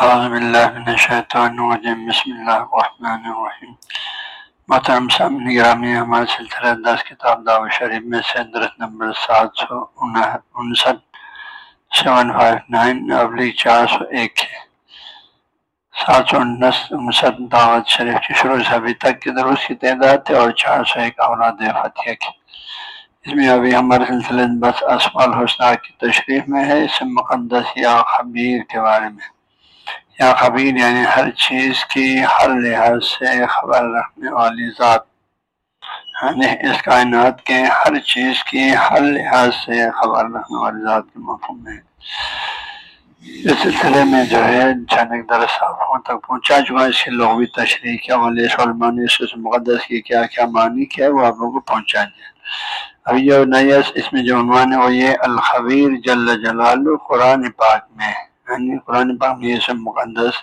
اعوذ باللہ من الشیطان الرجیم بسم اللہ الرحمن الرحیم محترم سامنے گرامی، ہمارے سلسلہ دس کتاب دعو شریف میں سے درخت نمبر سات سو انسٹھ، سیون فائیو نائن ابلی چار سو ایک ہے۔ سات سو انسٹھ دعوت شریف کی شروع سے ابھی تک کے درست کی تعداد ہے اور چار سو ایک اولاد فتح کی۔ اس میں ابھی ہمارے سلسلے بس اسمال حسنہ کی تشریف میں ہے، اس مقدس یا خبیر کے بارے میں۔ یا خبیر یعنی ہر چیز کی ہر لحاظ سے خبر رکھنے والی ذات۔ یعنی اس کائنات کے ہر چیز کی ہر لحاظ سے خبر رکھنے والی ذات کے مفہوم ہے۔ اس سلسلے میں جو ہے جنک درس آپ تک پہنچا چکا اس کے لغوی تشریح کیا ولی اس مقدس کی کیا کیا معنی کیا ہے وہ آپ لوگوں کو پہنچا دیا۔ ابھی جو نیس اس میں جو عنوان ہے وہ یہ الخبیر جل جلال قرآن پاک میں۔ یعنی قرآن پاک میں یہ سب مقدس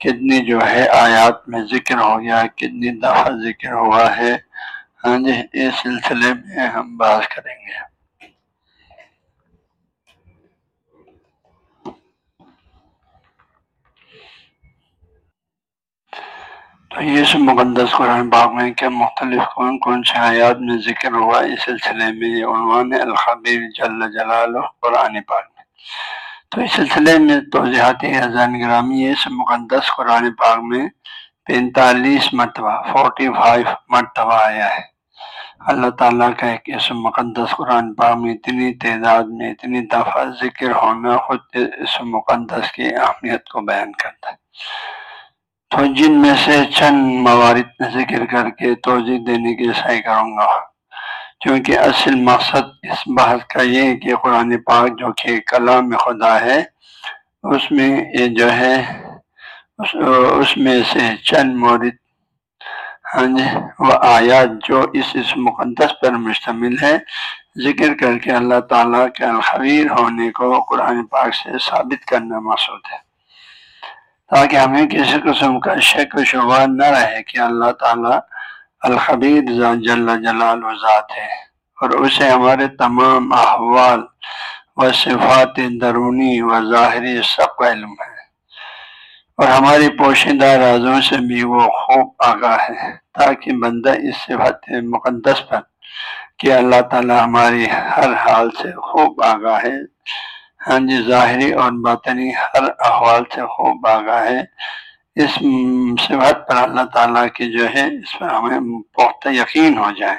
کتنی جو ہے آیات میں ذکر ہو گیا، کتنی دفعہ ذکر ہوا ہے ہاں جی اس سلسلے میں ہم بات کریں گے۔ تو یہ سب مقدس قرآن باغ میں کیا مختلف کون کون سے حیات میں ذکر ہوا، اس سلسلے میں یہ عنوان الخبیر جل جلال قرآن پاک میں۔ تو اس سلسلے میں توضیحاتی حضان گرامی یہ سب مقدس قرآن پاک میں پینتالیس مرتبہ، فورٹی فائیو مرتبہ آیا ہے۔ اللہ تعالیٰ کا ایک اس مقدس قرآن پاک میں اتنی تعداد میں، اتنی دفعہ ذکر ہونا خود اس مقدس کی اہمیت کو بیان کرتا ہے۔ تو جن میں سے چند موارد ذکر کر کے توجہ دینے کی سعی کروں گا۔ کیونکہ اصل مقصد اس بحث کا یہ ہے کہ قرآن پاک جو کہ کلام خدا ہے اس میں یہ جو ہے اس, اس میں سے چند مورد ہاں جی وہ آیات جو اس اس مقدس پر مشتمل ہے ذکر کر کے اللہ تعالیٰ کے الخبیر ہونے کو قرآن پاک سے ثابت کرنا مقصود ہے۔ تاکہ ہمیں کسی قسم کا شک و شبہ نہ رہے کہ اللہ تعالیٰ الخبیر جل جلال و ذات ہے اور اسے ہمارے تمام احوال و صفات درونی و ظاہری سب کا علم ہے اور ہماری پوشیدہ رازوں سے بھی وہ خوب آگاہ ہے تاکہ بندہ اس صفت مقدس پر کہ اللہ تعالیٰ ہماری ہر حال سے خوب آگاہ ہے۔ ہاں جی ظاہری اور باطنی ہر احوال سے خوب آگاہ ہے۔ اس صفت پر اللہ تعالیٰ کی جو ہے، اس پر ہمیں پختہ یقین ہو جائے۔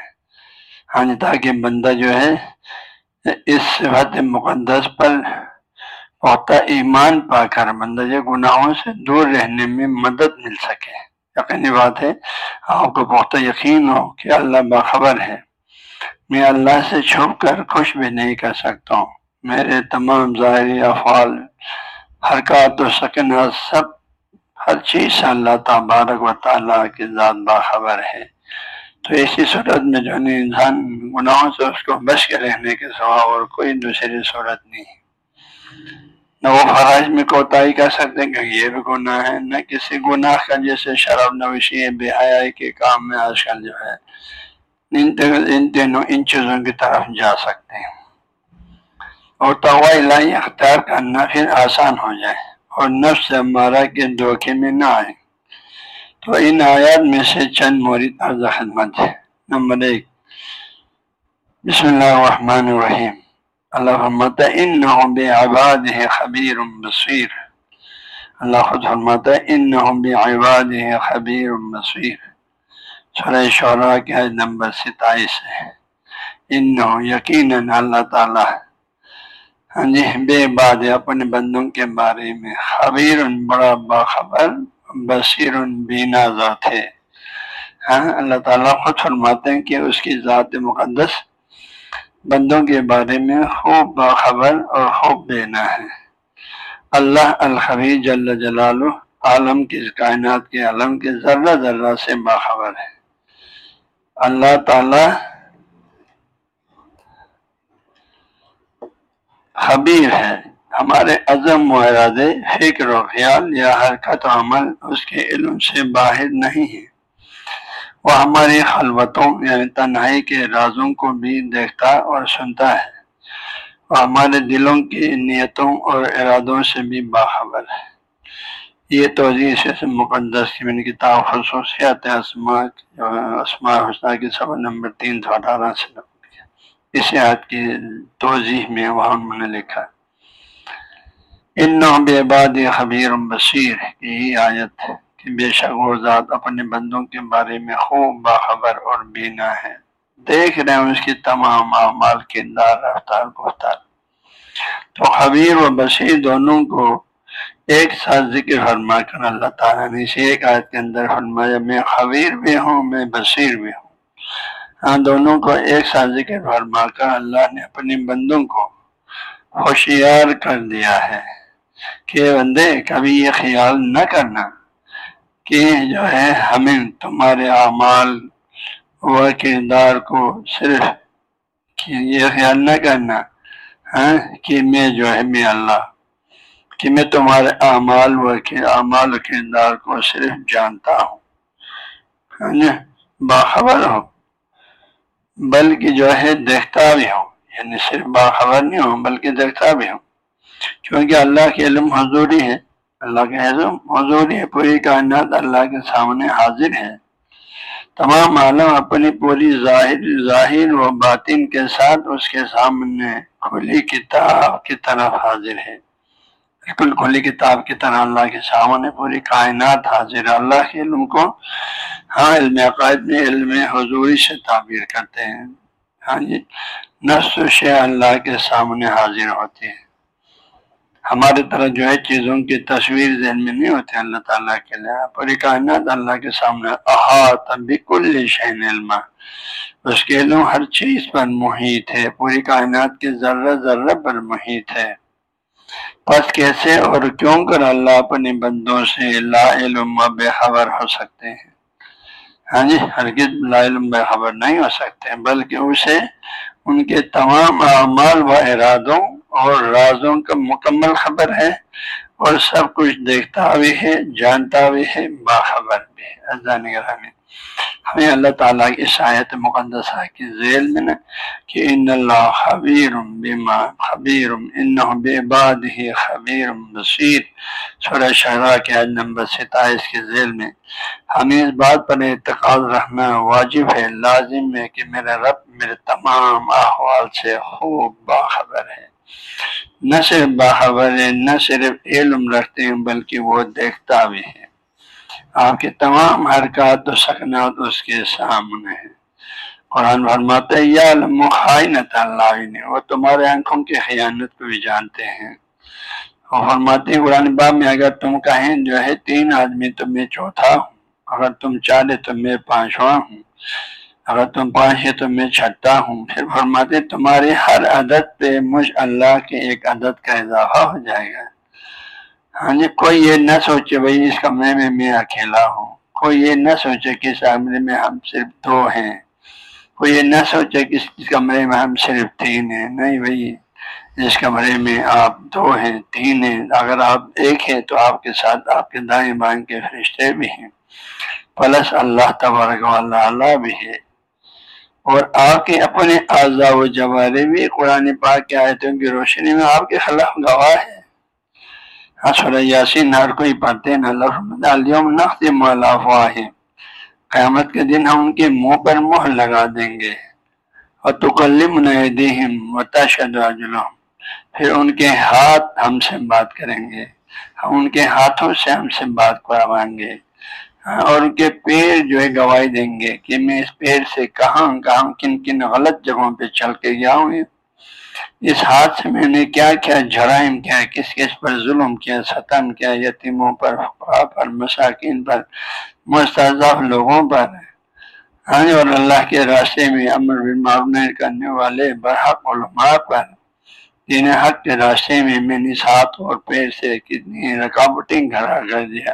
ہاں جی، تاکہ بندہ جو ہے، اس صفت مقدس پر پختہ ایمان پا کر بندہ جو گناہوں سے دور رہنے میں مدد مل سکے۔ یقینی بات ہے، آپ کو پختہ یقین ہو کہ اللہ باخبر ہے۔ میں اللہ سے چھپ کر خوش بھی نہیں کر سکتا ہوں۔ میرے تمام ظاہری افعال، حرکات و سکنات سب ہر چیز اللہ تبارک و تعالیٰ کی ذات باخبر ہے۔ تو ایسی صورت میں جو ہے، انسان گناہوں سے اس کو بچ کے رہنے کے سوا اور کوئی دوسری صورت نہیں۔ نہ وہ فرائض میں کوتاہی کر سکتے کیونکہ یہ بھی گناہ ہے، نہ کسی گناہ کا جیسے شراب نوشی بے حیائی کے کام میں آج کل جو ہے، ان تینوں ان چیزوں کی طرف جا سکتے ہیں۔ اور تغوا الہی اختیار کرنا پھر آسان ہو جائے۔ اور نفس ہمارا کے دھوکے میں نہ آئے۔ تو ان آیات میں سے چند مورد عرض خدمت ہے۔ نمبر ایک، بسم اللہ الرحمن الرحیم۔ اللہ فرماتا ان بے آباد ہے خبیر بصیر۔ اللہ خود فرماتا ان بے آباد ہے خبیر بصیر۔ سورہ شعراء کے نمبر ستائیس ہے۔ ان یقیناً اللہ تعالیٰ ہاں جی بے باد اپنے بندوں کے بارے میں خبیر بڑا باخبر، بصیر بینا ذات ہے۔ ہاں اللہ تعالیٰ خود فرماتے ہیں کہ اس کی ذات مقدس بندوں کے بارے میں خوب باخبر اور خوب بینا ہے۔ اللہ الخبیر جل جلال عالم کی کائنات کے عالم کے ذرہ ذرہ سے باخبر ہے۔ اللہ تعالیٰ خبیر ہے ہمارے عزم و ارادے، فکر و خیال یا حرکت و عمل اس کے علم سے باہر نہیں ہے وہ ہماری خلوتوں یعنی تنہائی کے رازوں کو بھی دیکھتا اور سنتا ہے۔ وہ ہمارے دلوں کی نیتوں اور ارادوں سے بھی باخبر ہے۔ یہ توضیع سے مقدس کی میں کتاب خصوصیات اسما اسما حسنہ کی سب نمبر تین سو اٹھارہ سے۔ اس آیت کی توضیح میں وہاں نے لکھا ان بے باد خبیر بصیر، یہی آیت کہ بے شک وہ ذات اپنے بندوں کے بارے میں خوب باخبر اور بینا ہے۔ دیکھ رہے ہیں اس کی تمام اعمال کردار رفتار، گفتار۔ تو خبیر و بصیر دونوں کو ایک ساتھ ذکر فرما کر اللہ تعالیٰ نے اسے ایک آیت کے اندر فرمایا، میں خبیر بھی ہوں، میں بصیر بھی ہوں۔ ہاں دونوں کو ایک ساتھ ذکر فرما کر اللہ نے اپنے بندوں کو ہوشیار کر دیا ہے کہ بندے، کبھی یہ خیال نہ کرنا کہ جو ہے ہمیں تمہارے اعمال و کردار کو صرف یہ خیال نہ کرنا ہاں کہ میں جو ہے، میں اللہ، کہ میں تمہارے اعمال و اعمال و کردار کو صرف جانتا ہوں ہاں، باخبر ہوں۔ بلکہ جو ہے دیکھتا بھی ہوں۔ یعنی صرف باخبر نہیں ہوں، بلکہ دیکھتا بھی ہوں۔ کیونکہ اللہ کے علم حضوری ہے، اللہ کے علم حضوری ہے، پوری کائنات اللہ کے سامنے حاضر ہے۔ تمام عالم اپنی پوری ظاہر ظاہر و باطن کے ساتھ اس کے سامنے کھلی کتاب کی طرف حاضر ہے۔ بالکل کھلی کتاب کی طرح اللہ کے سامنے پوری کائنات حاضر ہے۔ اللہ کے علم کو ہاں علم عقائد میں، علم حضوری سے تعبیر کرتے ہیں۔ ہاں جی نفس و شے اللہ کے سامنے حاضر ہوتی ہے ہماری طرح جو ہے چیزوں کی تصویر ذہن میں نہیں ہوتی اللہ تعالیٰ کے لیے پوری کائنات اللہ کے سامنے احاط بکل شہن علم اس کے علم ہر چیز پر محیط ہے۔ پوری کائنات کے ذرہ ذرہ پر محیط ہے۔ پس کیسے اور کیوں کر اللہ اپنے بندوں سے لا علم بے خبر ہو سکتے ہیں؟ ہاں جی ہرگز لا علم بے خبر نہیں ہو سکتے بلکہ اسے ان کے تمام اعمال و ارادوں اور رازوں کا مکمل خبر ہے اور سب کچھ دیکھتا بھی ہے، جانتا بھی ہے، باخبر بھی ہے۔ ہمیں اللہ تعالیٰ کی شاید مقدسہ کی ذیل میں نا کہ ان اللہ خبیر بما خبیر ان بے باد ہی خبیر بصیر۔ سورہ شہرا کے عید نمبر ستائیس کے ذیل میں ہمیں اس بات پر اعتقاد رکھنا واجب ہے، لازم ہے کہ میرا رب میرے تمام احوال سے خوب باخبر ہے نہ صرف باخبر ہے نہ صرف علم رکھتے ہیں، بلکہ وہ دیکھتا بھی ہے آپ کے تمام حرکات و سکنات اس کے سامنے ہیں۔ قرآن فرماتے یا خائنت اللہ نے وہ تمہارے آنکھوں کی خیانت کو بھی جانتے ہیں۔ وہ فرماتے ہیں، قرآن باب میں اگر تم کہیں جو ہے تین آدمی تو میں چوتھا ہوں، اگر تم چالے تو میں پانچواں ہوں، اگر تم پانچ ہے تو میں چھٹا ہوں۔ پھر فرماتے تمہاری ہر عدد پہ مجھ اللہ کے ایک عدد کا اضافہ ہو جائے گا۔ ہاں جی کوئی یہ نہ سوچے بھائی اس کمرے میں میں اکیلا ہوں۔ کوئی یہ نہ سوچے کہ اس کمرے میں ہم صرف دو ہیں۔ کوئی یہ نہ سوچے کہ اس کمرے میں ہم صرف تین ہیں۔ نہیں بھائی، اس کمرے میں آپ دو ہیں، تین ہیں۔ اگر آپ ایک ہیں تو آپ کے ساتھ آپ کے دائیں بائیں کے فرشتے بھی ہیں۔ پلس اللہ تبارک اللہ اللہ بھی ہے۔ اور آپ کے اپنے اعضاء و جوارے بھی قرآن پاک کے آیتوں کی روشنی میں آپ کے خلاف گواہ ہے سورہ یاسین ہر کوئی پڑھتے ہیں ہے۔ قیامت کے دن ہم ان کے منہ پر مہ لگا دیں گے۔ اور تکلم تشد پھر ان کے ہاتھ ہم سے بات کریں گے۔ ہم ان کے ہاتھوں سے ہم سے بات کروائیں گے۔ اور ان کے پیر جو ہے گواہی دیں گے کہ میں اس پیر سے کہاں کہاں کن کن غلط جگہوں پہ چل کے گیا ہوں۔ اس ہاتھ سے میں نے کیا کیا، جرائم کیا، کس کس پر ظلم کیا، ستم کیا، یتیموں پر پر، مساکین پر مستضف لوگوں پر۔ ہاں اور اللہ کے راستے میں امر بن کرنے والے، برحق علماء پر۔ دین حق کے راستے میں میں نے ساتھ اور پیر سے کتنی رکاوٹیں کھڑا کر دیا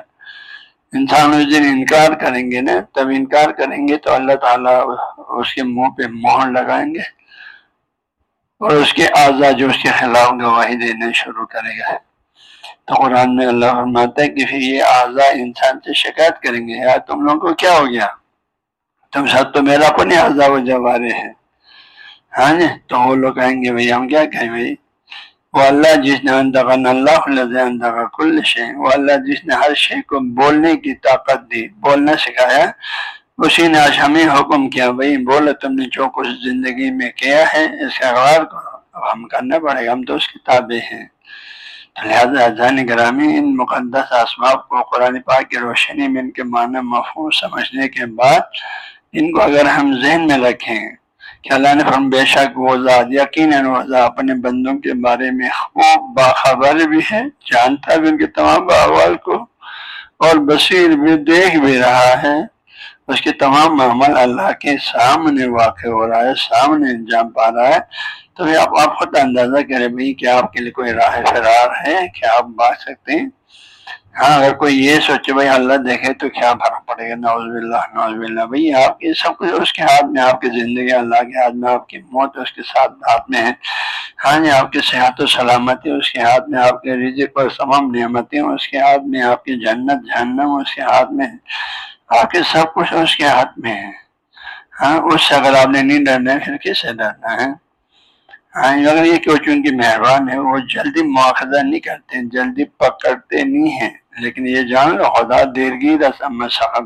انسان اس دن انکار کریں گے نا، تب انکار کریں گے تو اللہ تعالیٰ اس کے منہ پہ مہر لگائیں گے۔ اور اس کے اعضا جو اس کے خلاف گواہی دینے شروع کرے گا تو قرآن میں اللہ فرماتا ہے کہ پھر یہ اعضا انسان سے شکایت کریں گے۔ یار تم لوگوں کو کیا ہو گیا؟ تم سب تو میرا اپنے اعضا و جوارے ہیں۔ ہاں جی؟ تو وہ لوگ کہیں گے بھائی ہم کیا کہیں بھائی وہ اللہ جس نے انتقن اللہ کل شے وہ اللہ جس نے ہر شے کو بولنے کی طاقت دی، بولنا سکھایا اسی نے آج ہمیں حکم کیا بھائی بولو تم نے جو کچھ زندگی میں کیا ہے، اس کا غور کرو۔ اب ہم کرنا پڑے گا، ہم تو اس کتابیں ہیں۔ لہٰذا اذان گرامی ان مقدس اسباب کو قرآن پاک کی روشنی میں ان کے معنی مفہوم سمجھنے کے بعد ان کو اگر ہم ذہن میں رکھیں کہ اللہ نے فرم بے شک وہ ذات، یقیناً وہ ذات اپنے بندوں کے بارے میں خوب باخبر بھی ہے، جانتا بھی ان کے تمام احوال کو، اور بصیر بھی، دیکھ بھی رہا ہے۔ اس کے تمام عمل اللہ کے سامنے واقع ہو رہا ہے، سامنے انجام پا رہا ہے۔ تو آپ آپ خود اندازہ کریں بھائی کیا آپ کے لیے کوئی راہ فرار ہے کیا آپ بات سکتے ہیں؟ ہاں اگر کوئی یہ سوچے بھائی اللہ دیکھے تو کیا فرق پڑے گا؟ نوز باللہ نوز باللہ۔ بھائی آپ کی سب کچھ اس کے ہاتھ میں، آپ کی زندگی، اللہ کے ہاتھ میں، آپ کی موت اس کے ساتھ ہاتھ میں ہے۔ ہاں جی آپ کی صحت و سلامتی اس کے ہاتھ میں، آپ کے رزق اور تمام نعمتیں اس کے ہاتھ میں، آپ کی جنت، جہنم اس کے ہاتھ میں ہے آپ کے سب کچھ اس کے ہاتھ میں ہے۔ ہاں اس سے اگر آپ نے نہیں ڈرنا ہے، پھر کس سے ڈرنا ہے؟ ہاں اگر یہ کہ چونکہ مہربان ہے، وہ جلدی مواخذہ نہیں کرتے، جلدی پکڑتے نہیں ہیں۔ لیکن یہ جان لو، خدا دیر کی رس سخت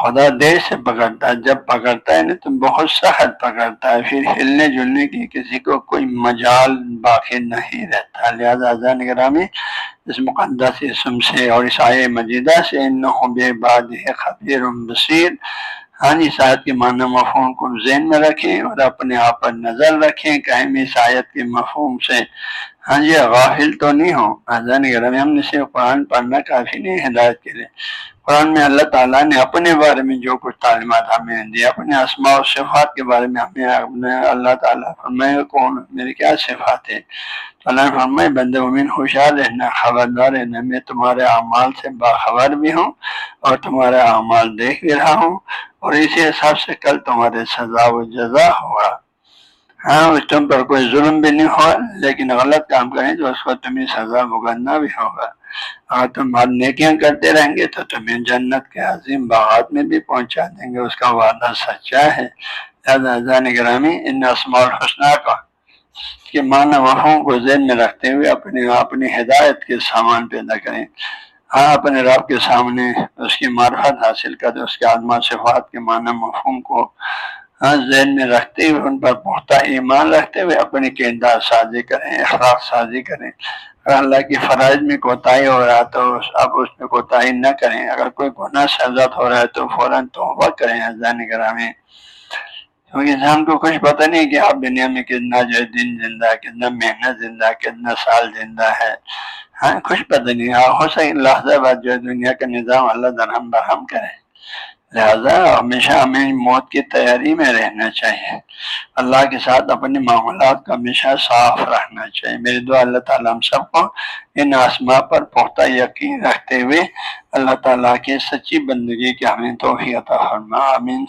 خدا دیر سے پکڑتا ہے۔ جب پکڑتا ہے نا تو بہت سخت پکڑتا ہے۔ پھر ہلنے جلنے کی کسی کو کوئی مجال باقی نہیں رہتا۔ لہٰذا ازان گرامی اس مقدس اسم سے اور اس آئے مجیدہ سے بے باد خبیر بصیر ہاں جی شاید کے معنی مفہوم کو ذہن میں رکھیں اور اپنے آپ پر نظر رکھیں۔ کہیں بھی شاید کے مفہوم سے۔ ہاں جی غافل تو نہیں ہوں۔ ہو گرم ہم نے صرف قرآن پڑھنا کافی نہیں، ہدایت کے لیے۔ قرآن میں اللہ تعالیٰ نے اپنے بارے میں جو کچھ تعلیمات ہمیں دی، اپنے اسماء و صفات کے بارے میں ہمیں اپنے اللہ تعالیٰ فرمائے، کون میری کیا صفات ہے اللہ فرمائے بند امین خوشحال رہنا خبردار رہنا میں تمہارے اعمال سے باخبر بھی ہوں اور تمہارے اعمال دیکھ بھی رہا ہوں اور اسی حساب سے کل تمہارے سزا و جزا ہوگا۔ ہاں اس تم پر کوئی ظلم بھی نہیں ہوا، لیکن غلط کام کریں تو اس کو تمہیں سزا بھگتنا بھی ہوگا۔ اگر تم بات نیکیاں کرتے رہیں گے تو تمہیں جنت کے عظیم باغات میں بھی پہنچا دیں گے۔ اس کا وعدہ سچا ہے۔ گرامی ان اسماع الحسنہ کا کے معنی وحوں کو ذہن میں رکھتے ہوئے اپنی اپنی ہدایت کے سامان پیدا کریں۔ ہاں اپنے رب کے سامنے اس کی معرفت حاصل کریں، اس کے آدما صفات کے معنی مفہوم کو ہاں ذہن میں رکھتے ہوئے، ان پر پختہ ایمان رکھتے ہوئے اپنی کردار سازی کریں، اخلاق سازی کریں۔ اگر اللہ کی فرائض میں کوتاہی ہو رہا ہے تو اب اس میں کوتاہی نہ کریں۔ اگر کوئی گناہ سزت ہو رہا ہے تو فوراً توبہ کریں حضان گرامی۔ کیونکہ انسان کو کچھ پتہ نہیں کہ آپ دنیا میں کتنا جو ہے دن زندہ، کتنا محنت زندہ، کتنا سال زندہ ہے۔ ہاں کچھ پتہ نہیں۔ ہاں، ہو سکے لحظہ بعد جو دنیا کا نظام اللہ درہم برہم کرے۔ لہذا ہمیشہ ہمیں موت کی تیاری میں رہنا چاہیے۔ اللہ کے ساتھ اپنے معاملات کا ہمیشہ صاف رکھنا چاہیے۔ میرے دعا اللہ تعالیٰ ہم سب کو ان آسما پر پختہ یقین رکھتے ہوئے اللہ تعالیٰ کے سچی بندگی کے ہمیں توفیع عطا فرما۔ آمین۔